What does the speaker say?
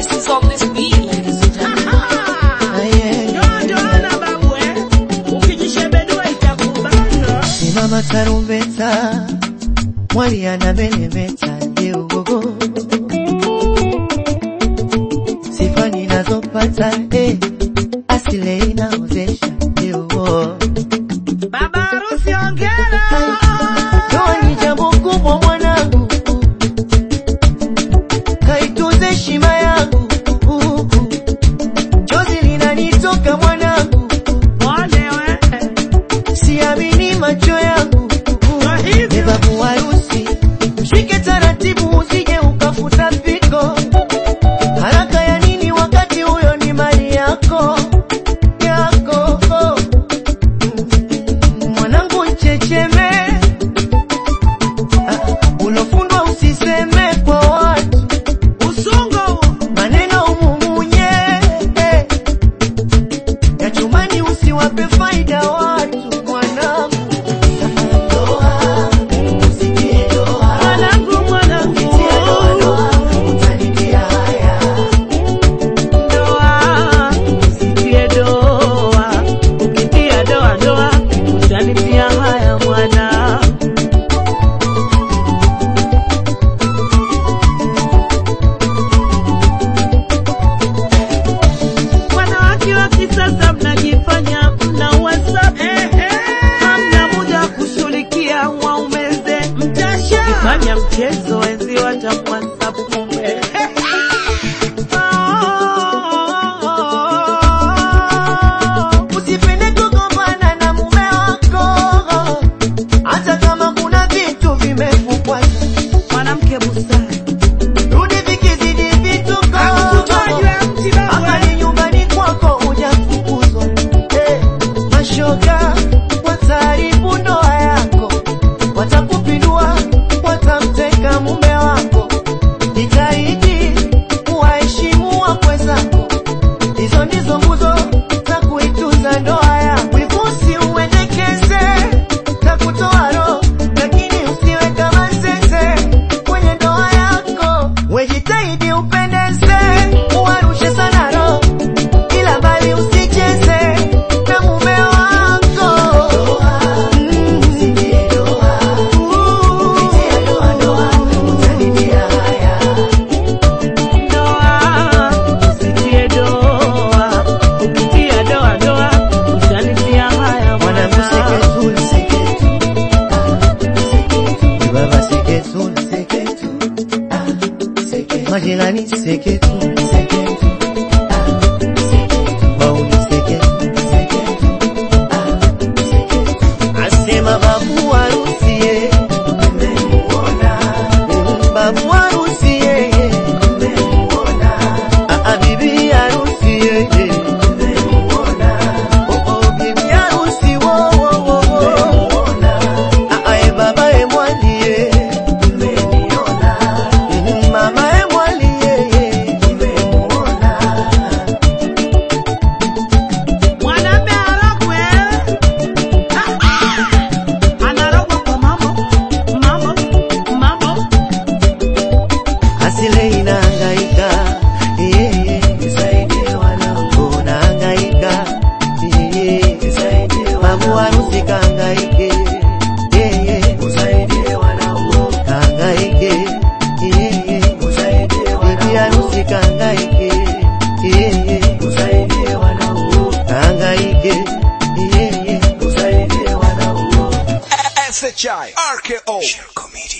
blessings on this beat, tarumbeta, mwali anameremeta, ndio ugogo sifa ninazopata eh. Msumani usiwape faida wao. Miam Cheso Imagina me sequer tu, sequer zile inahangaika yeah, yeah. nisaidie wanangu nahangaika yeah, yeah. mamu harusi kahangaike yeah, yeah. nisaidie wanangu kahangaike yeah, yeah. nisaidie wanangu bibi harusi kahangaike yeah, yeah. nisaidie wanangu kahangaike yeah, yeah. nisaidie wanangu SHI RKO Share Comedy